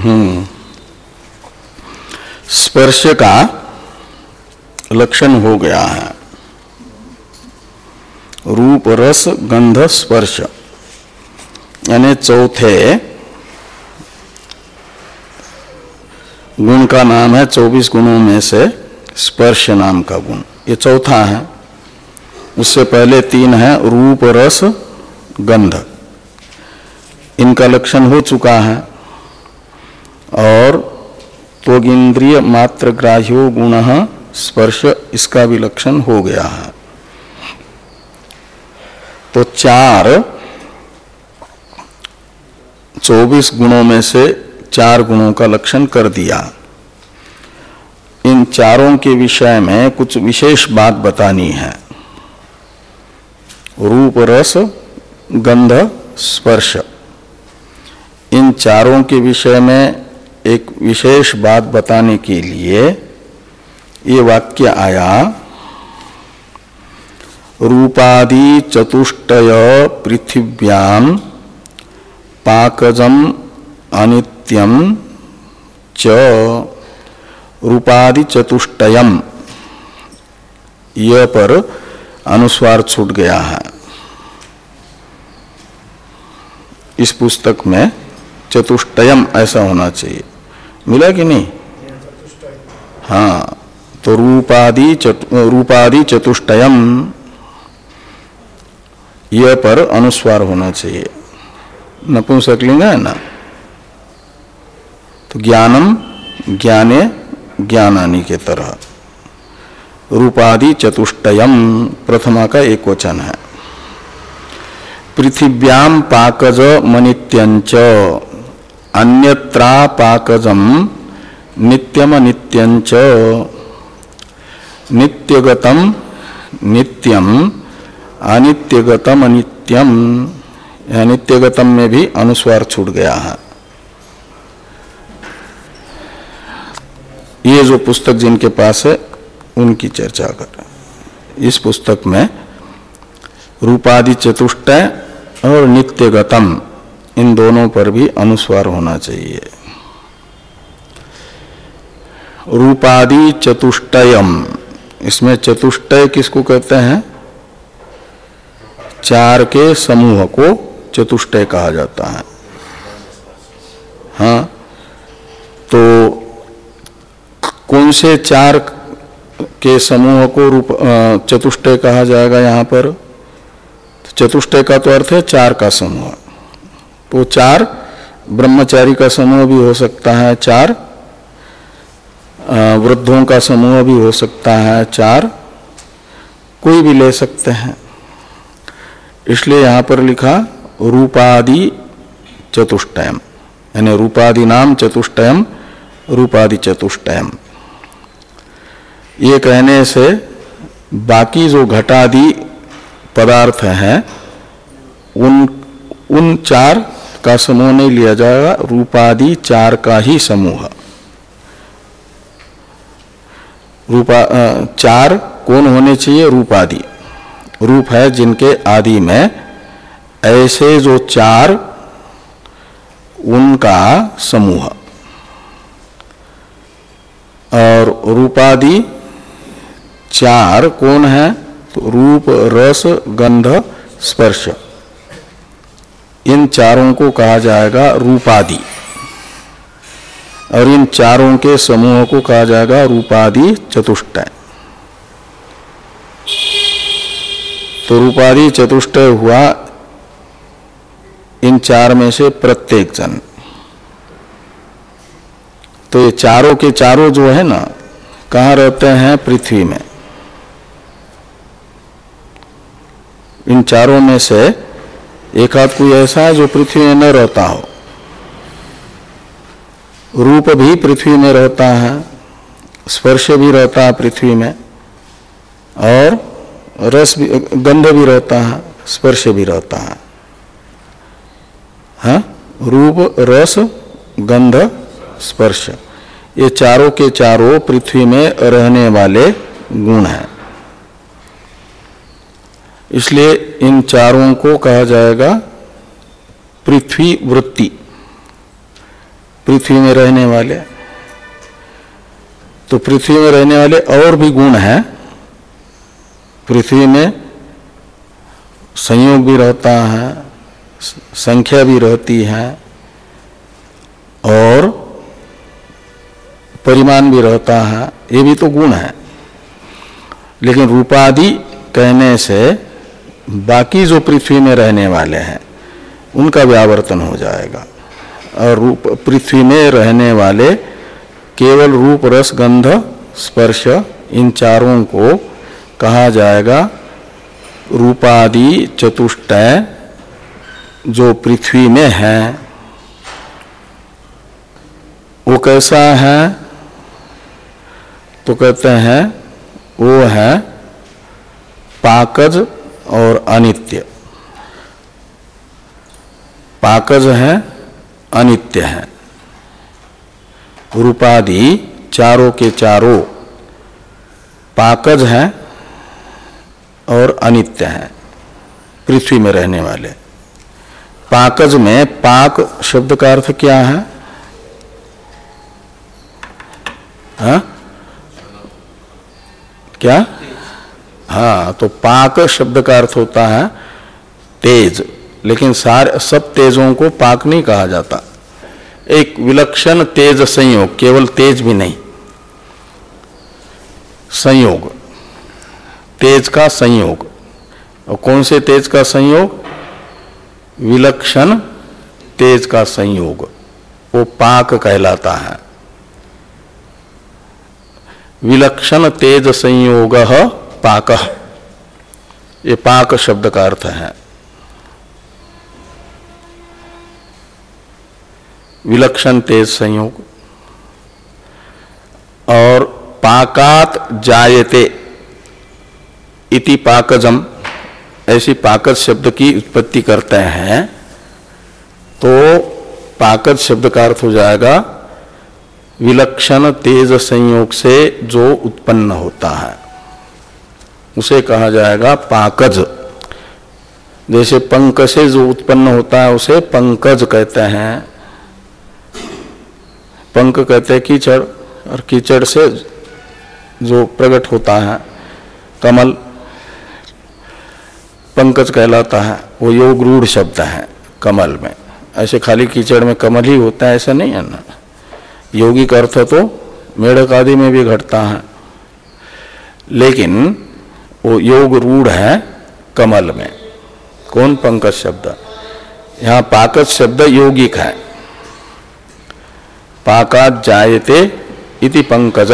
हम्म। स्पर्श का लक्षण हो गया है। रूप, रस, गंध, स्पर्श। यानी चौथे गुण का नाम है, चौबीस गुणों में से स्पर्श नाम का गुण। ये चौथा है। उससे पहले तीन है, रूप, रस, गंध। इनका लक्षण हो चुका है। और तो इंद्रिय मात्र ग्राह्यो गुण स्पर्श इसका भी लक्षण हो गया है। तो चार, चौबीस गुणों में से चार गुणों का लक्षण कर दिया। इन चारों के विषय में कुछ विशेष बात बतानी है। रूप, रस, गंध, स्पर्श। इन चारों के विषय में एक विशेष बात बताने के लिए ये वाक्य आया, रूपादि चतुष्टय पृथिव्याम पाकजम अनित्यम च रूपादि चतुष्टयम। यह पर अनुस्वार छूट गया है। इस पुस्तक में चतुष्टयम ऐसा होना चाहिए। मिला कि नहीं? हाँ तो रूपादि चतु, रूपादि चतुष्टयम यह पर अनुस्वार होना चाहिए। नपुंसकलिंग है ना? तो ज्ञानम ज्ञाने ज्ञानानी के तरह। रूपादि चतुष्टयम प्रथमा का एक वचन है। पृथिव्याम पाकज मनित्यंच अन्यत्रा पाकजम नित्यम नित्यंच नित्यगतम नित्यम अनित्यगतम अनित्यम नित्यगतम में भी अनुस्वार छूट गया है। ये जो पुस्तक जिनके पास है, उनकी चर्चा कर। इस पुस्तक में रूपादि चतुष्टय और नित्यगतम इन दोनों पर भी अनुस्वार होना चाहिए। रूपादि चतुष्टयम। इसमें चतुष्टय किसको कहते हैं? चार के समूह को चतुष्टय कहा जाता है। हाँ तो कौन से चार के समूह को रूप चतुष्टय कहा जाएगा यहाँ पर? तो चतुष्टय का तो अर्थ है चार का समूह। तो चार, ब्रह्मचारी का समूह भी हो सकता है चार वृद्धों का समूह भी हो सकता है चार, कोई भी ले सकते हैं। इसलिए यहाँ पर लिखा, रूपादि चतुष्टयम, यानी रूपादि नाम चतुष्टयम, रूपादि चतुष्टयम। ये कहने से बाकी जो घटादि पदार्थ हैं, उन उन चार का समूह नहीं लिया जाएगा, रूपादि चार का ही समूह। रूपा चार कौन होने चाहिए? रूपादि। रूप है जिनके आदि में ऐसे जो चार, उनका समूह। और रूपादि चार कौन है? तो रूप, रस, गंध, स्पर्श। इन चारों को कहा जाएगा रूपादि। और इन चारों के समूह को कहा जाएगा रूपादि चतुष्टय। तो रूपादि चतुष्टय हुआ इन चार में से प्रत्येक जन तो ये चारों के चारों जो है ना, कहाँ रहते हैं? पृथ्वी में। इन चारों में से एक हाथ कोई ऐसा है जो पृथ्वी में न रहता हो। रूप भी पृथ्वी में रहता है, स्पर्श भी रहता है पृथ्वी में, और रस भी, गंध भी रहता है, स्पर्श भी रहता है। हा? रूप, रस, गंध, स्पर्श। ये चारों के चारों पृथ्वी में रहने वाले गुण हैं। इसलिए इन चारों को कहा जाएगा पृथ्वी वृत्ति। पृथ्वी में रहने वाले। तो पृथ्वी में रहने वाले और भी गुण हैं। पृथ्वी में संयोग भी रहता है, संख्या भी रहती है और परिमाण भी रहता है। ये भी तो गुण है। लेकिन रूपादि कहने से बाकी जो पृथ्वी में रहने वाले हैं, उनका व्यावर्तन हो जाएगा। और रूप, पृथ्वी में रहने वाले केवल रूप, रस, गंध, स्पर्श, इन चारों को कहा जाएगा रूपादि चतुष्टय, जो पृथ्वी में है। वो कैसा है? तो कहते हैं, वो है पाकज और अनित्य। पाकज है, अनित्य है। रूपादि चारों के चारों पाकज है और अनित्य है, पृथ्वी में रहने वाले। पाकज में पाक शब्द का अर्थ क्या है? हा? क्या? हाँ तो पाक शब्द का अर्थ होता है तेज, लेकिन सारे, सब तेजों को पाक नहीं कहा जाता। एक विलक्षण तेज संयोग, केवल तेज भी नहीं। संयोग, तेज का संयोग। और कौन से तेज का संयोग? विलक्षण तेज का संयोग, वो पाक कहलाता है। विलक्षण तेज संयोग पाक। ये पाक शब्द का अर्थ है। विलक्षण तेज संयोग। और पाकात जायते इति पाकजम। ऐसी पाकज शब्द की उत्पत्ति करते हैं तो पाकज शब्द का अर्थ हो जाएगा विलक्षण तेज संयोग से जो उत्पन्न होता है। उसे कहा जाएगा पाकज। जैसे पंक से जो उत्पन्न होता है, उसे पंकज कहते हैं। पंक कहते हैं कीचड़, और कीचड़ से जो प्रकट होता है, कमल पंकज कहलाता है। वो योग रूढ़ शब्द है कमल में। ऐसे खाली कीचड़ में कमल ही होता है, ऐसा नहीं है ना। योगिक अर्थ तो मेढक आदि में भी घटता है। लेकिन वो योग रूढ़ है कमल में। कौन पंकज शब्द? यहाँ पाकज शब्द यौगिक है। पाकात जायते इति पंकज।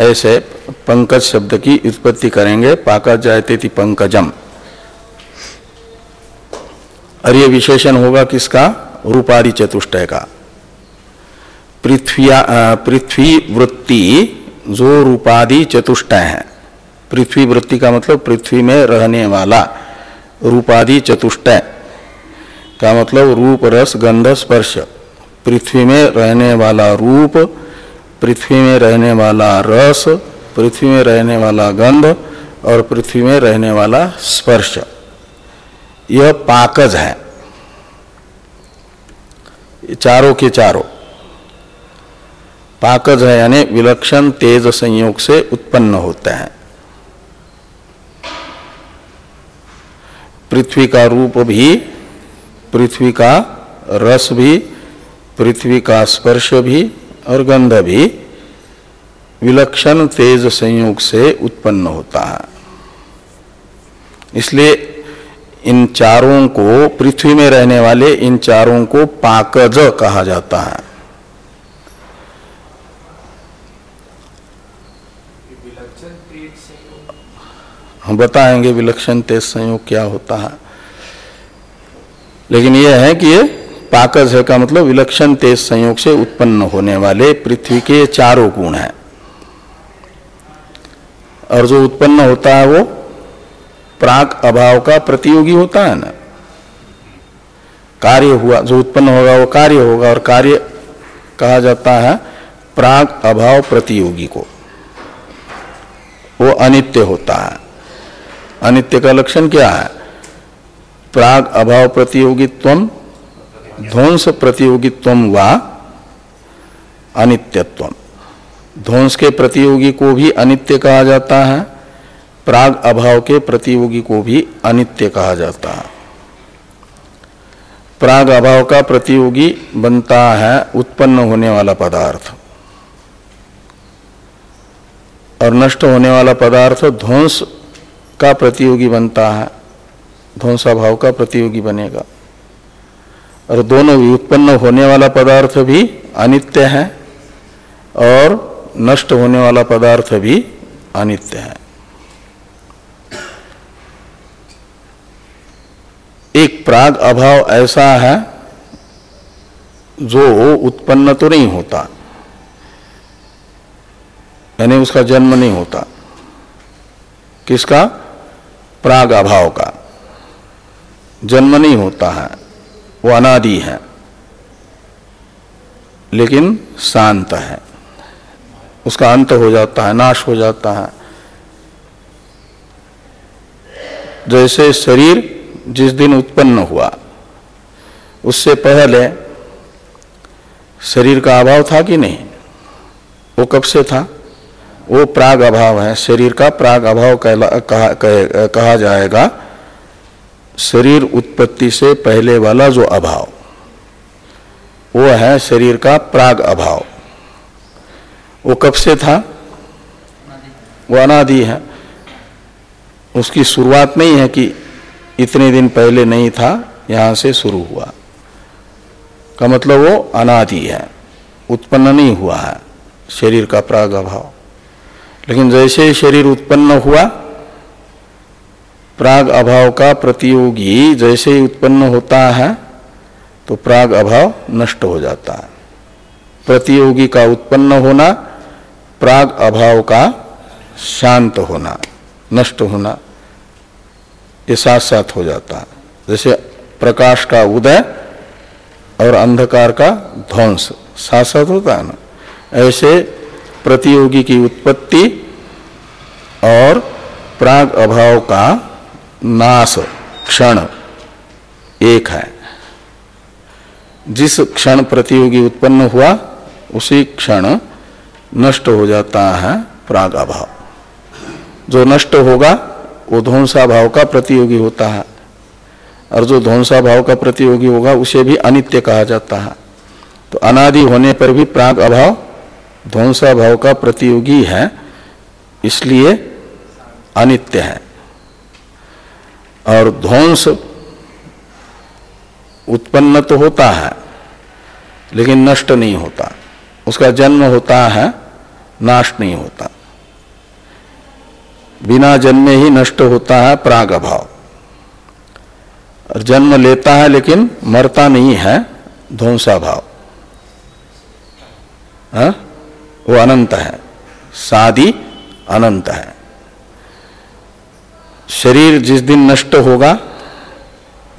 ऐसे पंकज शब्द की उत्पत्ति करेंगे, पाकात जायते इति पंकजम। और ये विशेषण होगा किसका? रूपादि चतुष्टय का। पृथ्वी पृथ्वी वृत्ति जो रूपादि चतुष्टय है। पृथ्वी वृत्ति का मतलब पृथ्वी में रहने वाला, रूपादि चतुष्टय का मतलब रूप, रस, गंध, स्पर्श। पृथ्वी में रहने वाला रूप, पृथ्वी में रहने वाला रस, पृथ्वी में रहने वाला गंध और पृथ्वी में रहने वाला स्पर्श। यह पाकज है। चारों के चारों। पाकज है यानी विलक्षण तेज संयोग से उत्पन्न होते हैं। पृथ्वी का रूप भी, पृथ्वी का रस भी, पृथ्वी का स्पर्श भी और गंध भी विलक्षण तेज संयोग से उत्पन्न होता है। इसलिए इन चारों को, पृथ्वी में रहने वाले इन चारों को पाकज कहा जाता है। हम बताएँगे विलक्षण तेज संयोग क्या होता है। लेकिन यह है कि ये पाकज है का मतलब विलक्षण तेज संयोग से उत्पन्न होने वाले पृथ्वी के चारों गुण हैं। और जो उत्पन्न होता है वो प्राक अभाव का प्रतियोगी होता है ना। कार्य हुआ, जो उत्पन्न होगा वो कार्य होगा और कार्य कहा जाता है प्राग अभाव प्रतियोगी को। वो अनित्य होता है। अनित्य का लक्षण क्या है? प्राग अभाव प्रतियोगित्व ध्वंस प्रतियोगित्व व अनित्यत्व ध्वंस के प्रतियोगी को भी अनित्य कहा जाता है, प्राग अभाव के प्रतियोगी को भी अनित्य कहा जाता है। प्राग अभाव का प्रतियोगी बनता है उत्पन्न होने वाला पदार्थ। और नष्ट होने वाला पदार्थ ध्वंस का प्रतियोगी बनता है ध्वंसा भाव का प्रतियोगी बनेगा। और दोनों उत्पन्न होने वाला पदार्थ भी अनित्य है और नष्ट होने वाला पदार्थ भी अनित्य है। एक प्राग अभाव ऐसा है जो उत्पन्न तो नहीं होता, यानी उसका जन्म नहीं होता। किसका? प्राग अभाव का। जन्म नहीं होता है, वो अनादि है, लेकिन शांत है। उसका अंत हो जाता है, नाश हो जाता है। जैसे शरीर जिस दिन उत्पन्न हुआ, उससे पहले शरीर का अभाव था कि नहीं? वो कब से था? वो प्राग अभाव है। शरीर का प्राग अभाव कहा, कहा, कहा जाएगा। शरीर उत्पत्ति से पहले वाला जो अभाव वो है शरीर का प्राग अभाव। वो कब से था? वो अनादि है। उसकी शुरुआत नहीं है कि इतने दिन पहले नहीं था यहाँ से शुरू हुआ। का मतलब वो अनादि है। उत्पन्न नहीं हुआ है। शरीर का प्राग अभाव। लेकिन जैसे शरीर उत्पन्न हुआ, प्राग अभाव का प्रतियोगी जैसे ही उत्पन्न होता है तो प्राग अभाव नष्ट हो जाता है। प्रतियोगी का उत्पन्न होना, प्राग अभाव का शांत होना, नष्ट होना, ये साथ साथ हो जाता है। जैसे प्रकाश का उदय और अंधकार का ध्वंस साथ साथ होता है ना। ऐसे प्रतियोगी की उत्पत्ति और प्राग अभाव का नाश क्षण एक है। जिस क्षण प्रतियोगी उत्पन्न हुआ, उसी क्षण नष्ट हो जाता है प्राग अभाव। जो नष्ट होगा, वो ध्वंसा भाव का प्रतियोगी होता है। और जो ध्वंसा भाव का प्रतियोगी होगा, उसे भी अनित्य कहा जाता है। तो अनादि होने पर भी प्राग अभाव ध्वंसा भाव का प्रतियोगी है, इसलिए अनित्य है। और ध्वंस उत्पन्न तो होता है, लेकिन नष्ट नहीं होता। उसका जन्म होता है, नाश नहीं होता। बिना जन्मे ही नष्ट होता है प्राग अभाव और जन्म लेता है, लेकिन मरता नहीं है ध्वंसा भाव हा? वो अनंत है। सादी अनंत है। शरीर जिस दिन नष्ट होगा,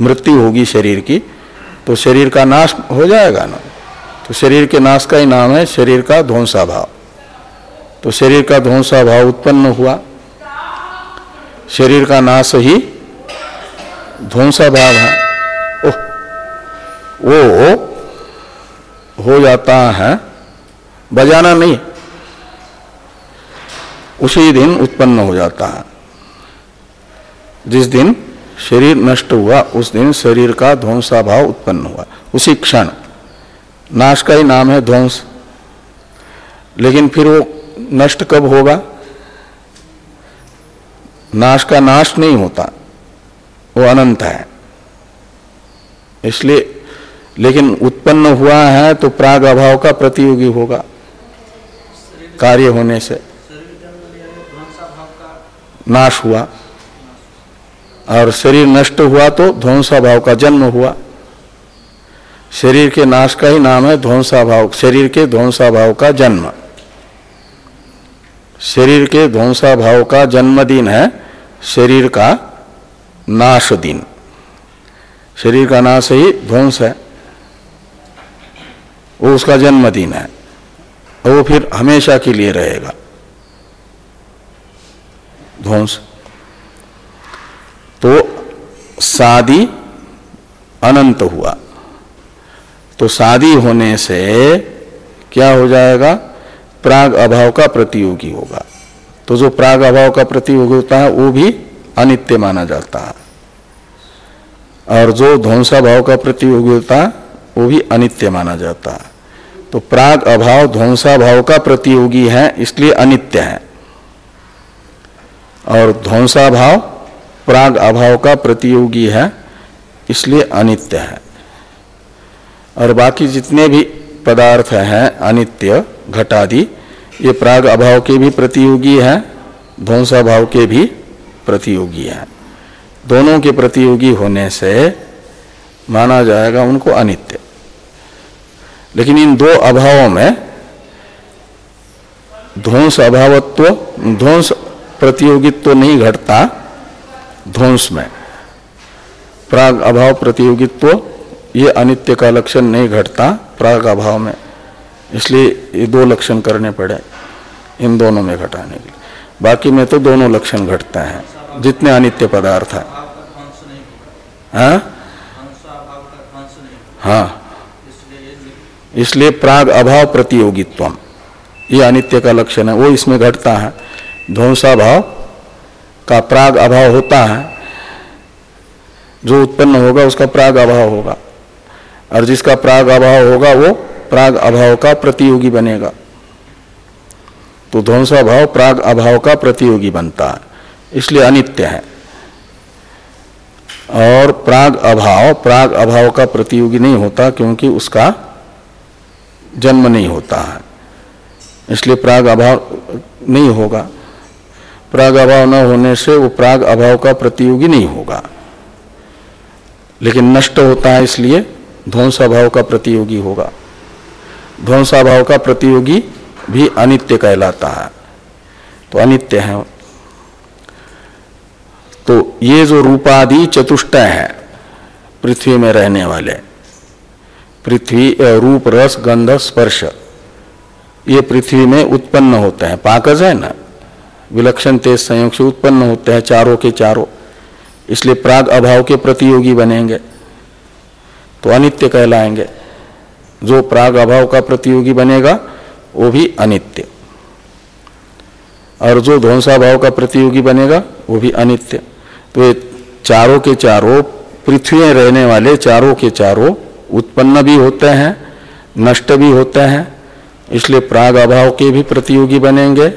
मृत्यु होगी शरीर की तो शरीर का नाश हो जाएगा ना। तो शरीर के नाश का ही नाम है शरीर का ध्वंसा भाव तो शरीर का ध्वंसा भाव उत्पन्न हुआ। शरीर का नाश ही ध्वंसा भाव है। ओह, वो हो जाता है बजाना नहीं। उसी दिन उत्पन्न हो जाता है। जिस दिन शरीर नष्ट हुआ, उस दिन शरीर का ध्वंसा भाव उत्पन्न हुआ। उसी क्षण। नाश का ही नाम है ध्वंस। लेकिन फिर वो नष्ट कब होगा? नाश का नाश नहीं होता। वो अनंत है। इसलिए लेकिन उत्पन्न हुआ है तो प्राग अभाव का प्रतियोगी होगा। कार्य होने से नाश हुआ। और शरीर नष्ट हुआ तो ध्वंसा भाव का जन्म हुआ। शरीर के नाश का ही नाम है ध्वंसा भाव शरीर के ध्वंसा भाव का जन्म। शरीर के ध्वंसा भाव का जन्मदिन है शरीर का नाश दिन शरीर का नाश ही ध्वंस है, वो उसका जन्मदिन है। वो फिर हमेशा के लिए रहेगा। ध्वंस तो शादी अनंत हुआ। तो शादी होने से क्या हो जाएगा? प्राग अभाव का प्रतियोगी होगा। तो जो प्राग अभाव का प्रतियोगी होता है, वो भी अनित्य माना जाता है। और जो ध्वंसा भाव का प्रतियोगी होता है, वो भी अनित्य माना जाता है। तो प्राग अभाव ध्वंसा भाव का प्रतियोगी है, इसलिए अनित्य है। और ध्वंसा भाव प्राग अभाव का प्रतियोगी है, इसलिए अनित्य है। और बाकी जितने भी पदार्थ हैं, अनित्य, घटादि, ये प्राग अभाव के भी प्रतियोगी हैं ध्वंसा भाव के भी प्रतियोगी है। दोनों के प्रतियोगी होने से माना जाएगा उनको अनित्य। लेकिन इन दो अभावों में ध्वंस अभावत्व ध्वंस प्रतियोगित्व नहीं घटता ध्वंस में। प्राग अभाव प्रतियोगित्व ये अनित्य का लक्षण नहीं घटता प्राग अभाव में। इसलिए ये दो लक्षण करने पड़े इन दोनों में घटाने के लिए। बाकी में तो दोनों लक्षण घटते हैं जितने अनित्य पदार्थ है। हाँ? हाँ। इसलिए प्राग अभाव प्रतियोगित्व ये अनित्य का लक्षण है, वो इसमें घटता है। ध्वंसा भाव का प्राग अभाव होता है। जो उत्पन्न होगा, उसका प्राग अभाव होगा। और जिसका प्राग अभाव होगा, वो प्राग अभाव का प्रतियोगी बनेगा। तो ध्वंसा भाव प्राग अभाव का प्रतियोगी बनता है, इसलिए अनित्य है। और प्राग अभाव प्राग अभाव का प्रतियोगी नहीं होता, क्योंकि उसका जन्म नहीं होता है। इसलिए प्राग अभाव नहीं होगा। प्राग अभाव न होने से वो प्राग अभाव का प्रतियोगी नहीं होगा। लेकिन नष्ट होता है इसलिए ध्वंसाभाव का प्रतियोगी होगा। ध्वंसाभाव का प्रतियोगी भी अनित्य कहलाता है। तो अनित्य है। तो ये जो रूपादि चतुष्टय है, पृथ्वी में रहने वाले पृथ्वी रूप, रस, गंध, स्पर्श। ये पृथ्वी में उत्पन्न होते हैं। पाकज है ना? विलक्षण तेज संयोग से उत्पन्न होते हैं चारों के चारों। इसलिए प्राग अभाव के प्रतियोगी बनेंगे। तो अनित्य कहलाएँगे। जो प्राग अभाव का प्रतियोगी बनेगा, वो भी अनित्य। और जो ध्वंसा भाव का प्रतियोगी बनेगा, वो भी अनित्य। तो ये चारों के चारों, पृथ्वी रहने वाले चारों के चारों उत्पन्न भी होते हैं, नष्ट भी होते हैं, इसलिए प्राग अभाव के भी प्रतियोगी बनेंगे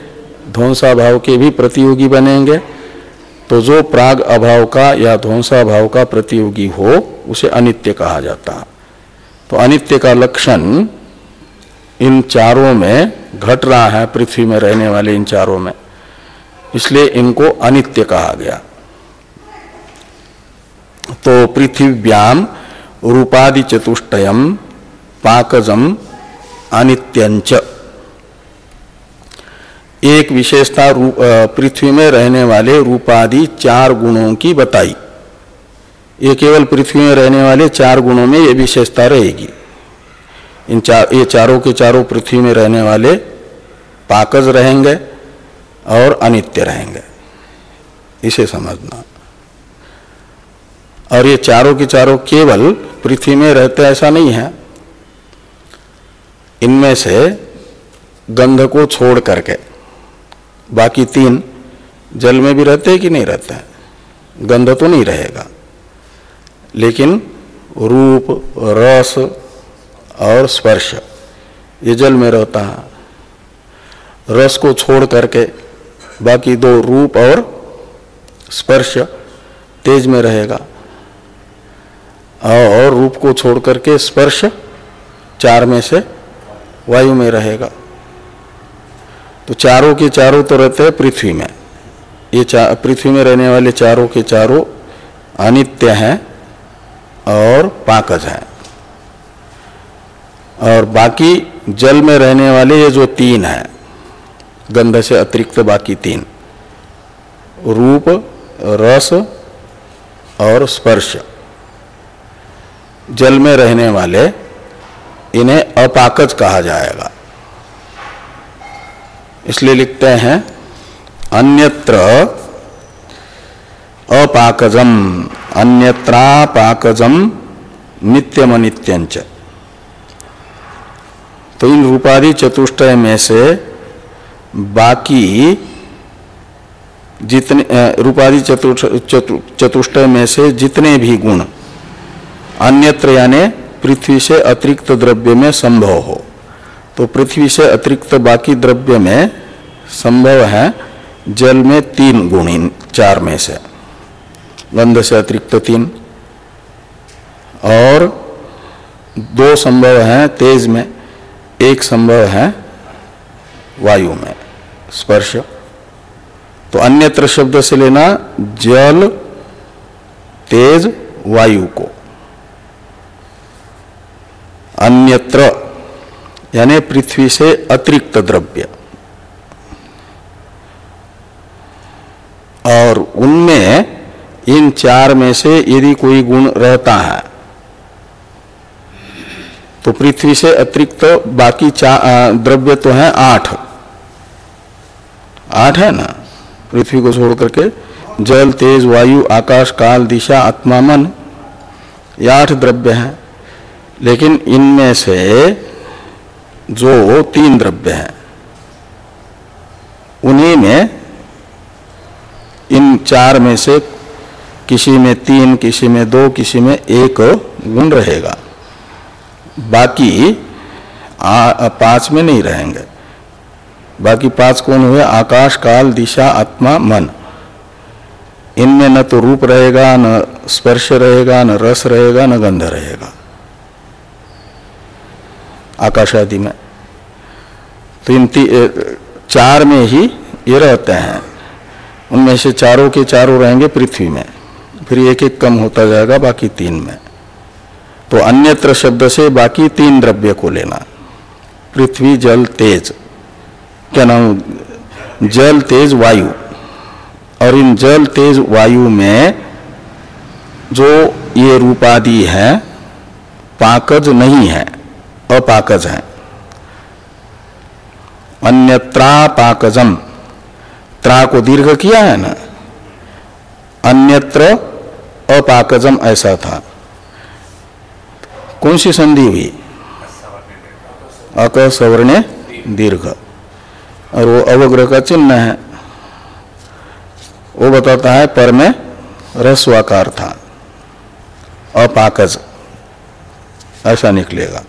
ध्वंसा भाव के भी प्रतियोगी बनेंगे। तो जो प्राग अभाव का या ध्वंसा भाव का प्रतियोगी हो, उसे अनित्य कहा जाता है। तो अनित्य का लक्षण इन चारों में घट रहा है, पृथ्वी में रहने वाले इन चारों में। इसलिए इनको अनित्य कहा गया। तो पृथ्व्याम रूपादि चतुष्टयम पाकजम अनित्यंच एक विशेषता पृथ्वी में रहने वाले रूपादि चार गुणों की बताई। ये केवल पृथ्वी में रहने वाले चार गुणों में ये विशेषता रहेगी। इन चार ये चारों के चारों पृथ्वी में रहने वाले पाकज रहेंगे और अनित्य रहेंगे। इसे समझना। और ये चारों के चारों केवल पृथ्वी में रहते ऐसा नहीं है। इनमें से गंध को छोड़ करके बाकी तीन जल में भी रहते हैं कि नहीं रहते हैं? गंध तो नहीं रहेगा। लेकिन रूप, रस और स्पर्श, ये जल में रहता है। रस को छोड़ करके बाकी दो रूप और स्पर्श तेज में रहेगा। और रूप को छोड़ करके स्पर्श चार में से वायु में रहेगा। तो चारों के चारों तो रहते हैं पृथ्वी में। ये पृथ्वी में रहने वाले चारों के चारों अनित्य हैं और पाकज हैं। और बाकी जल में रहने वाले ये जो तीन हैं, गंध से अतिरिक्त बाकी तीन, रूप, रस और स्पर्श। जल में रहने वाले इन्हें अपाकज कहा जाएगा। इसलिए लिखते हैं, अन्यत्र अपाकजम, अन्यत्रापाकजम नित्यम नित्यंच तो इन रूपाधि चतुष्टय में से बाकी जितने रूपादि चतुष्टय में से जितने भी गुण अन्यत्र यानी पृथ्वी से अतिरिक्त द्रव्य में संभव हो। तो पृथ्वी से अतिरिक्त बाकी द्रव्य में संभव है जल में तीन गुण इन चार में से। गंध से अतिरिक्त तीन। और दो संभव हैं तेज में, एक संभव है वायु में, स्पर्श। तो अन्यत्र शब्द से लेना जल, तेज, वायु को। अन्यत्र, यानी पृथ्वी से अतिरिक्त द्रव्य। और उनमें, इन चार में से यदि कोई गुण रहता है तो पृथ्वी से अतिरिक्त बाकी द्रव्य तो है आठ। आठ है ना? पृथ्वी को छोड़ करके, जल, तेज, वायु, आकाश, काल, दिशा, आत्मा, मन, ये आठ द्रव्य हैं। लेकिन इनमें से जो तीन द्रव्य हैं, उन्हीं में, इन चार में से किसी में तीन, किसी में दो, किसी में एक गुण रहेगा। बाकी पाँच में नहीं रहेंगे। बाकी पाँच कौन हुए? आकाश, काल, दिशा, आत्मा, मन। इनमें न तो रूप रहेगा, न स्पर्श रहेगा, न रस रहेगा, न गंध रहेगा। आकाश आदि में। तो इन चार में ही ये रहते हैं। उनमें से चारों के चारों रहेंगे पृथ्वी में। फिर एक एक कम होता जाएगा बाकी तीन में। तो अन्यत्र शब्द से बाकी तीन द्रव्य को लेना। पृथ्वी, जल, तेज। क्या नाम? जल, तेज, वायु। और इन जल, तेज, वायु में जो ये रूपादि है, पाकज नहीं है। अपाकज। है अन्यत्रा पाकजम त्रा को दीर्घ किया है ना? अन्यत्र अपाकजम ऐसा था। कौन सी संधि हुई? अक सवर्ण दीर्घ। और वो अवग्रह का चिन्ह है। वो बताता है पर में रस्वाकार था। अपाकज। ऐसा निकलेगा।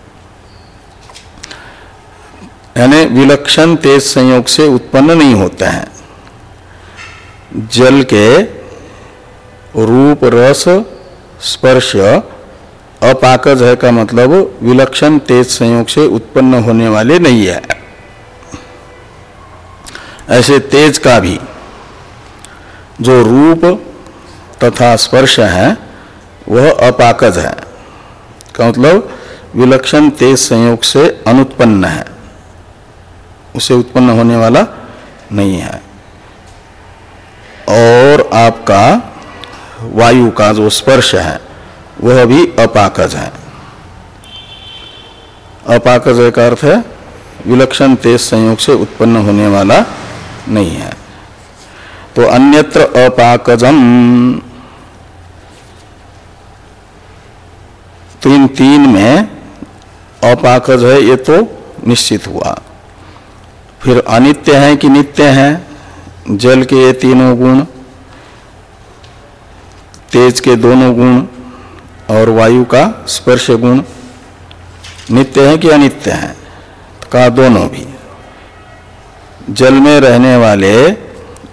यानी विलक्षण तेज संयोग से उत्पन्न नहीं होते हैं। जल के रूप, रस, स्पर्श, अपाकज है का मतलब विलक्षण तेज संयोग से उत्पन्न होने वाले नहीं है। ऐसे तेज का भी जो रूप तथा स्पर्श है, वह अपाकज है। का मतलब विलक्षण तेज संयोग से अनुत्पन्न है। उसे उत्पन्न होने वाला नहीं है। और आपका वायु का जो स्पर्श है, वह भी अपाकज है। अपाकज का अर्थ है, विलक्षण तेज संयोग से उत्पन्न होने वाला नहीं है। तो अन्यत्र अपाकजम। तो इन तीन में अपाकज है, ये तो निश्चित हुआ। फिर अनित्य है कि नित्य है? जल के ये तीनों गुण, तेज के दोनों गुण और वायु का स्पर्श गुण नित्य है कि अनित्य है? का दोनों भी। जल में रहने वाले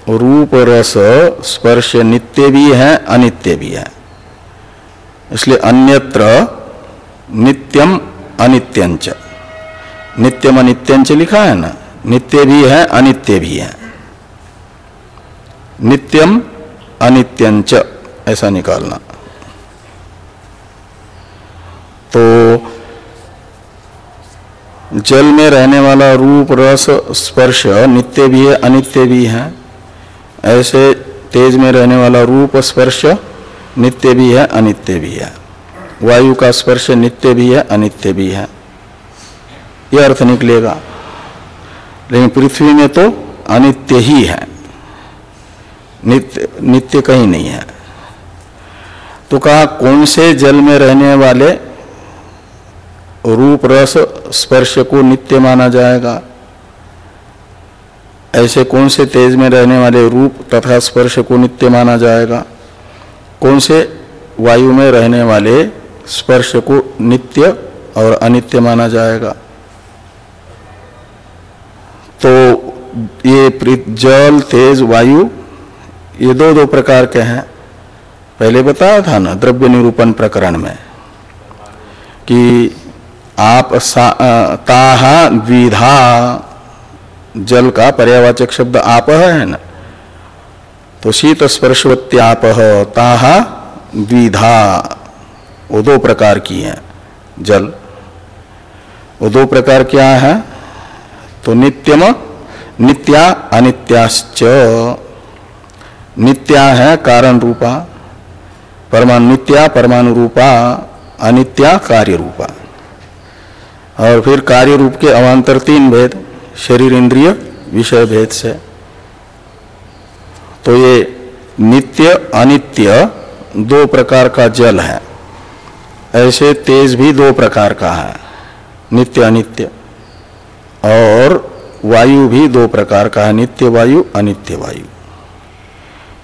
रूप, रस, स्पर्श नित्य भी है, अनित्य भी है। इसलिए अन्यत्र नित्यम अनित्यंच। नित्यम अनित्यंच लिखा है ना? नित्य भी है, अनित्य भी है। नित्यम अनित्यंच, ऐसा निकालना। तो जल में रहने वाला रूप, रस, स्पर्श, नित्य भी है, अनित्य भी है। ऐसे तेज में रहने वाला रूप, स्पर्श, नित्य भी है, अनित्य भी है। वायु का स्पर्श नित्य भी है, अनित्य भी है। यह अर्थ निकलेगा। लेकिन पृथ्वी में तो अनित्य ही है। नित्य नित्य कहीं नहीं है। तो कहा, कौन से जल में रहने वाले रूप रस स्पर्श को नित्य माना जाएगा? ऐसे कौन से तेज में रहने वाले रूप तथा स्पर्श को नित्य माना जाएगा? कौन से वायु में रहने वाले स्पर्श को नित्य और अनित्य माना जाएगा? तो ये जल, तेज, वायु, ये दो दो प्रकार के हैं। पहले बताया था ना, द्रव्य निरूपण प्रकरण में, कि आप ताहा द्विधा, जल का पर्यावाचक शब्द आप है ना? तो शीत स्पर्शवत्ती आप ताहा द्विधा, वो दो प्रकार की है, जल। वो दो प्रकार क्या है? तो नित्यम नित्या अनित्याश्च। नित्या है कारण रूपा परमाणु नित्या परमाणु रूपा अनित्या कार्य रूपा और फिर कार्य रूप के अवान्तर तीन भेद, शरीर इंद्रिय, विषय भेद से। तो ये नित्य, अनित्य दो प्रकार का जल है। ऐसे तेज भी दो प्रकार का है नित्य अनित्य और वायु भी दो प्रकार का है, नित्य वायु, अनित्य वायु।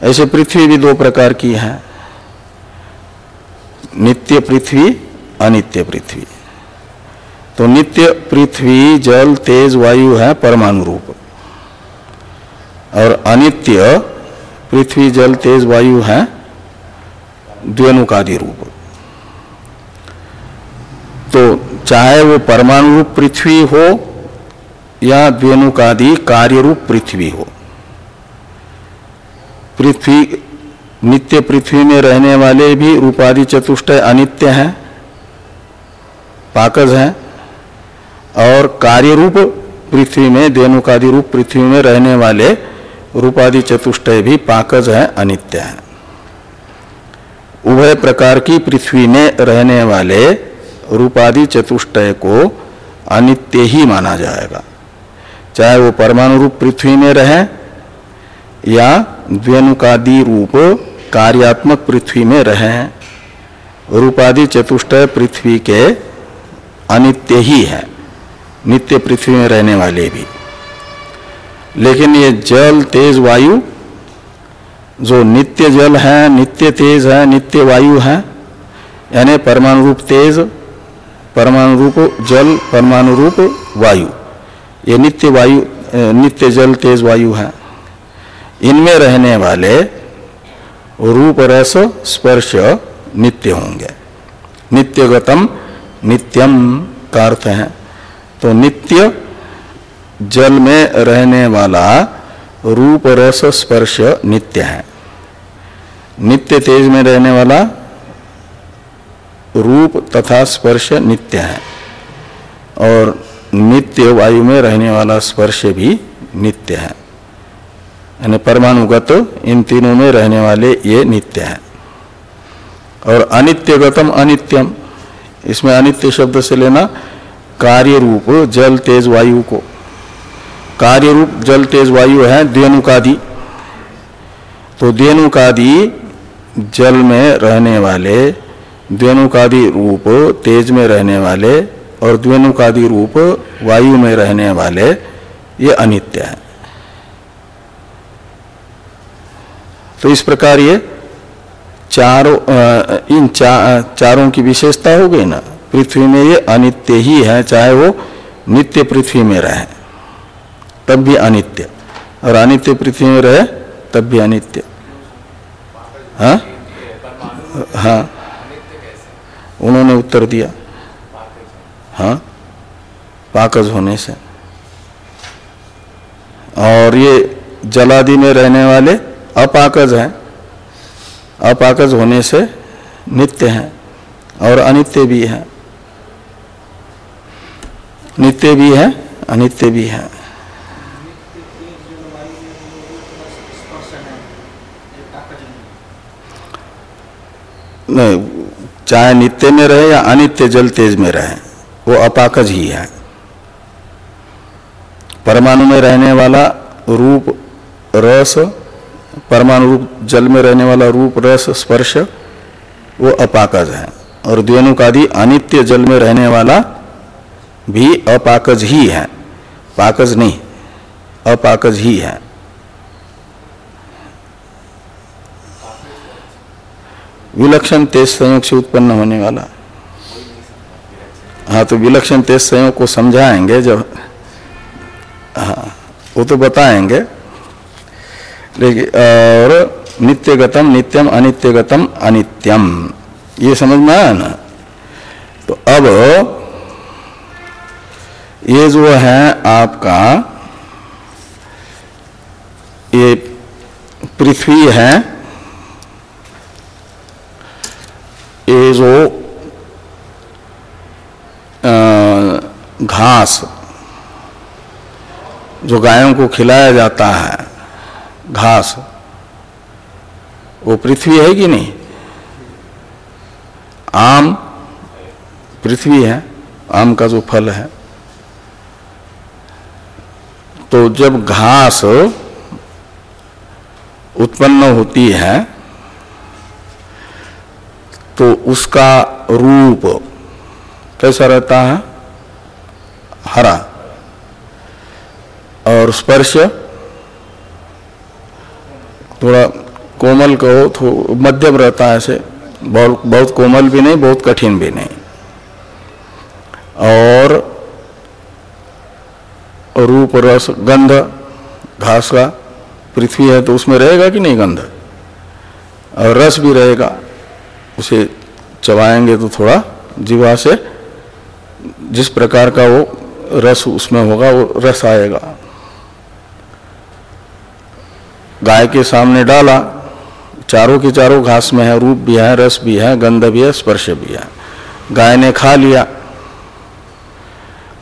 ऐसे पृथ्वी भी दो प्रकार की है। नित्य पृथ्वी, अनित्य पृथ्वी। तो नित्य पृथ्वी, जल, तेज, वायु है परमाणु रूप और अनित्य पृथ्वी, जल, तेज, वायु है द्वेनुकादि रूप। तो चाहे वो परमाणु रूप पृथ्वी हो या द्वेनुकादि कार्य रूप पृथ्वी हो। पृथ्वी, नित्य पृथ्वी में रहने वाले भी रूपादि चतुष्टय अनित्य हैं, पाकज हैं, और कार्य रूप पृथ्वी में देनुकादि रूप पृथ्वी में रहने वाले रूपादि चतुष्टय भी पाकज हैं, अनित्य हैं। उभय प्रकार की पृथ्वी में रहने वाले रूपादि चतुष्टय को अनित्य ही माना जाएगा। चाहे वो परमाणु रूप पृथ्वी में रहे या द्वेनुकादि रूप कार्यात्मक पृथ्वी में रहे, रूपादि चतुष्टय पृथ्वी के अनित्य ही है, नित्य पृथ्वी में रहने वाले भी। लेकिन ये जल, तेज, वायु, जो नित्य जल है, नित्य तेज है, नित्य वायु है, यानी परमाणु रूप तेज, परमाणु रूप जल, परमाणु रूप वायु। ये नित्य वायु नित्य जल तेज वायु है। इनमें रहने वाले रूप रस स्पर्श नित्य होंगे। नित्यगतम नित्यम का अर्थ है। तो नित्य जल में रहने वाला रूप रस स्पर्श नित्य है। नित्य तेज में रहने वाला रूप तथा स्पर्श नित्य है। और नित्य वायु में रहने वाला स्पर्श भी नित्य है। यानी परमाणुगत इन तीनों में रहने वाले ये नित्य है। और अनित्यगतम अनित्यम, इसमें अनित्य शब्द से लेना कार्य रूप जल, तेज, वायु को। कार्य रूप जल, तेज, वायु है द्वेनुकादि तो द्वेनुकादि जल में रहने वाले द्वेनुकादि रूप तेज में रहने वाले और द्वेनुकादि रूप वायु में रहने वाले ये अनित्य है। तो इस प्रकार ये चारों इन चा, चारों की विशेषता हो गई ना। पृथ्वी में ये अनित्य ही है चाहे वो नित्य पृथ्वी में रहे तब भी अनित्य। और अनित्य पृथ्वी में रहे तब भी अनित्य। हाँ? हाँ। उन्होंने उत्तर दिया। हाँ? पाकज होने से। और ये जलादि में रहने वाले अपाकज हैं। अपाकज होने से नित्य हैं और अनित्य भी हैं। नित्य भी है, अनित्य भी है। नहीं, चाहे नित्य में रहे या अनित्य जल तेज में रहे। वो अपाकज ही है। परमाणु में रहने वाला रूप रस, परमाणु रूप जल में रहने वाला रूप रस, स्पर्श, वो अपाकज है। और द्वेनुकादि अनित्य जल में रहने वाला भी अपाकज ही है। पाकज नहीं, अपाकज ही है। विलक्षण तेज संयोग से उत्पन्न होने वाला हाँ तो विलक्षण तेज संयोग को समझाएँगे जब हाँ वो तो बताएँगे। लेकिन और नित्यगतम नित्यम अनित्यगतम अनित्यम, ये समझ में आया ना? तो अब ये जो है आपका, ये पृथ्वी है, ये जो घास जो गायों को खिलाया जाता है, घास, वो पृथ्वी है कि नहीं? आम पृथ्वी है, आम का जो फल है। तो जब घास उत्पन्न होती है तो उसका रूप कैसा रहता है? हरा। और स्पर्श? थोड़ा कोमल कहो तो मध्यम रहता है ऐसे। बहुत बहुत कोमल भी नहीं, बहुत कठिन भी नहीं। और रूप, रस, गंध, घास का पृथ्वी है तो उसमें रहेगा कि नहीं गंध? और रस भी रहेगा। उसे चबाएँगे तो थोड़ा जीवा से जिस प्रकार का वो रस उसमें होगा, वो रस आएगा। गाय के सामने डाला, चारों के चारों घास में है, रूप भी है, रस भी है, गंध भी है, स्पर्श भी है। गाय ने खा लिया।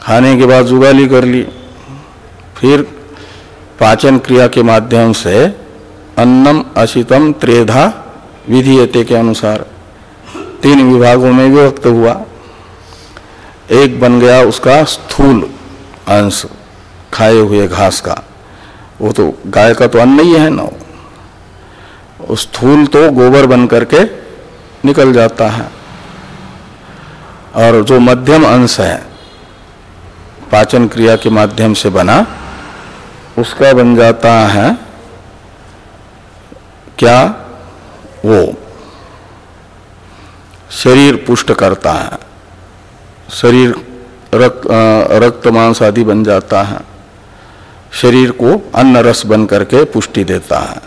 खाने के बाद जुगाली कर ली। फिर पाचन क्रिया के माध्यम से अन्नम अशितम त्रेधा विधीयते के अनुसार तीन विभागों में विभक्त हुआ। एक बन गया उसका स्थूल अंश, खाए हुए घास का। वो तो गाय का तो अन्न ही है ना। स्थूल तो गोबर बन करके निकल जाता है। और जो मध्यम अंश है, पाचन क्रिया के माध्यम से बना, उसका बन जाता है, क्या? वो, शरीर पुष्ट करता है। शरीर रक्त रक्त मांस आदि बन जाता है। शरीर को अन्न रस बन करके पुष्टि देता है।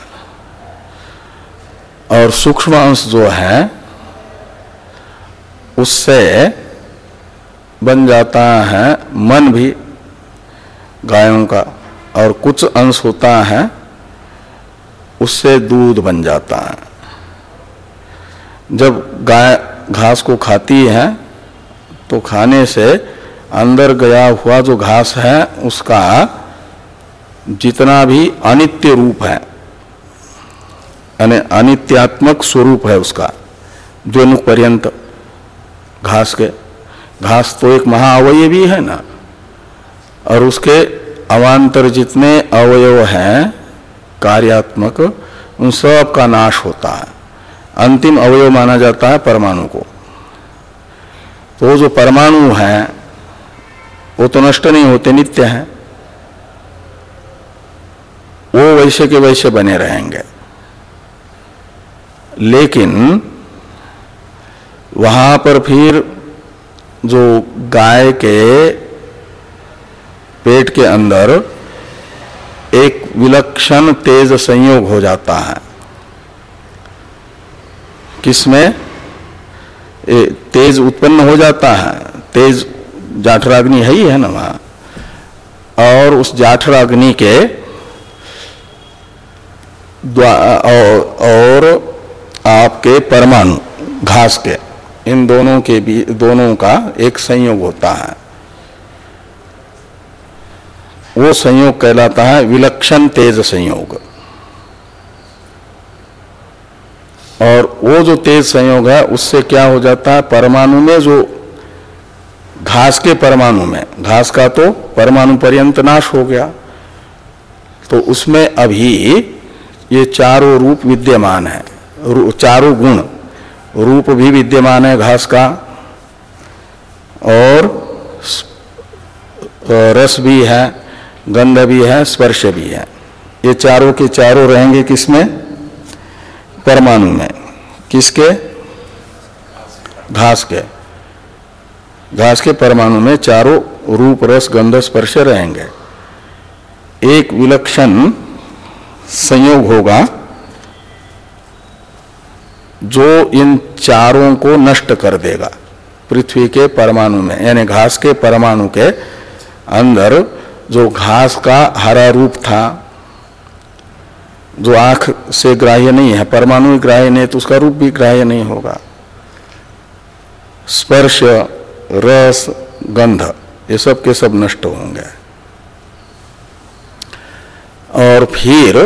और सूक्ष्म अंश जो है, उससे बन जाता है मन भी, गायों का। और कुछ अंश होता है, उससे दूध बन जाता है। जब गाय घास को खाती है तो खाने से अंदर गया हुआ जो घास है, उसका जितना भी अनित्य रूप है, यानी अनित्यात्मक स्वरूप है उसका जो द्वेनुक पर्यंत घास के, घास तो एक महाअवय भी है ना, और उसके अवान्तर जितने अवयव हैं, कार्यात्मक, उन सब का नाश होता है। अंतिम अवयव माना जाता है परमाणु को। तो जो परमाणु है, वो तो नष्ट नहीं होते, नित्य हैं। वो वैसे के वैसे बने रहेंगे। लेकिन वहाँ पर फिर जो गाय के पेट के अंदर एक विलक्षण तेज संयोग हो जाता है। किसमें? तेज उत्पन्न हो जाता है। तेज जाठराग्नि है ही, है ना वहाँ? और उस जाठराग्नि के और आपके परमाणु, घास के, इन दोनों के भी, दोनों का एक संयोग होता है। वो संयोग कहलाता है विलक्षण तेज संयोग। और वो जो तेज संयोग है, उससे क्या हो जाता है? परमाणु में जो घास के परमाणु में, घास का तो परमाणु पर्यंत नाश हो गया। तो उसमें अभी ये चारों रूप विद्यमान है। चारों गुण, रूप भी विद्यमान है घास का, और रस भी है, गंध भी है, स्पर्श भी है। ये चारों के चारों रहेंगे किसमें? परमाणु में। किसके? घास के। घास के परमाणु में चारों रूप, रस, गंध, स्पर्श रहेंगे। एक विलक्षण संयोग होगा जो इन चारों को नष्ट कर देगा। पृथ्वी के परमाणु में, यानी घास के परमाणु के अंदर जो घास का हरा रूप था जो आँख से ग्राह्य नहीं है, परमाणु ग्राह्य नहीं तो उसका रूप भी ग्राह्य नहीं होगा। स्पर्श, रस, गंध, ये सब के सब नष्ट होंगे। और फिर,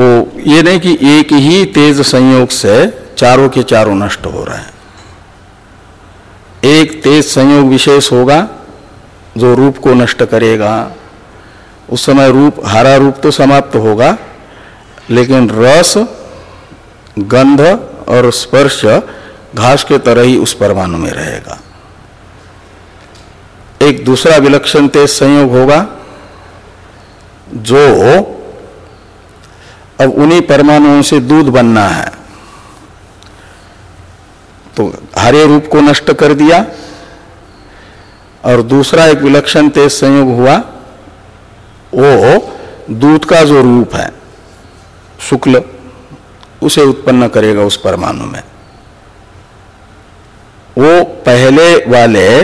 वो ये नहीं कि एक ही तेज संयोग से चारों के चारों नष्ट हो रहे हैं। एक तेज संयोग विशेष होगा, जो रूप को नष्ट करेगा। उस समय रूप, हरा रूप तो समाप्त होगा, लेकिन रस, गंध और स्पर्श घास के तरह ही उस परमाणु में रहेगा। एक दूसरा विलक्षण तेज संयोग होगा, जो अब उन्हीं परमाणुओं से दूध बनना है। तो हरे रूप को नष्ट कर दिया, और दूसरा एक विलक्षण तेज संयोग हुआ वो दूध का जो रूप है, शुक्ल, उसे उत्पन्न करेगा उस परमाणु में। वो पहले वाले